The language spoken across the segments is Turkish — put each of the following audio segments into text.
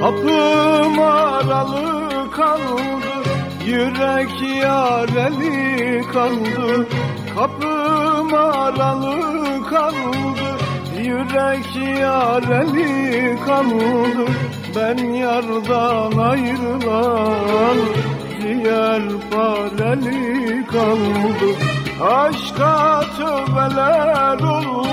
Kapım aralı kaldı Yürek yareli kaldı. Kapım aralı kaldı Yürek yareli kaldı. Ben yardan ayrılan Ciğer pareli kaldı. Aşka tövbeler olsun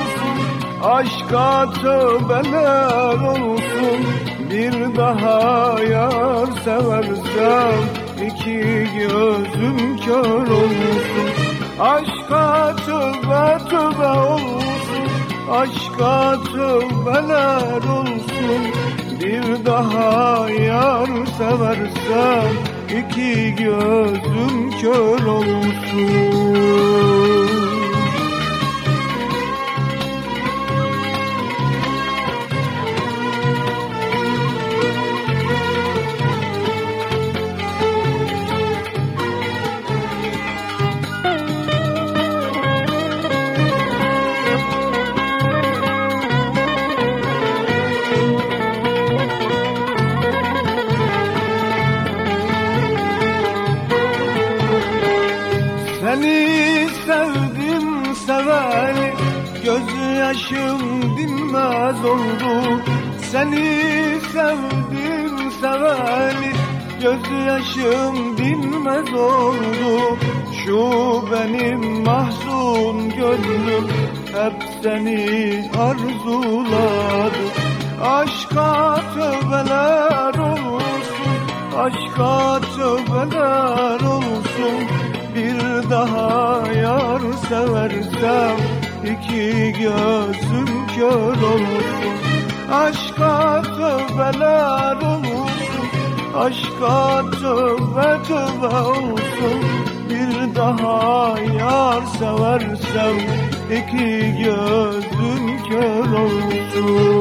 Aşka tövbeler olsun. Bir daha yar seversem iki gözüm kör olsun. Aşka tövbe tövbe olsun. Aşka tövbeler olsun. Bir daha yar seversem iki gözüm kör olsun Seni sevdim seveli Göz yaşım dinmez oldu. Seni sevdim seveli Göz yaşım dinmez oldu. Şu benim mahzun gönlüm Hep seni arzuladı. Aşka tövbeler olsun Aşka tövbeler olsun daha yar seversem iki gözüm kör olsun. Aşka tövbeler olsun Aşka tövbe tövbe olsun. Bir daha yar seversem iki gözüm kör olsun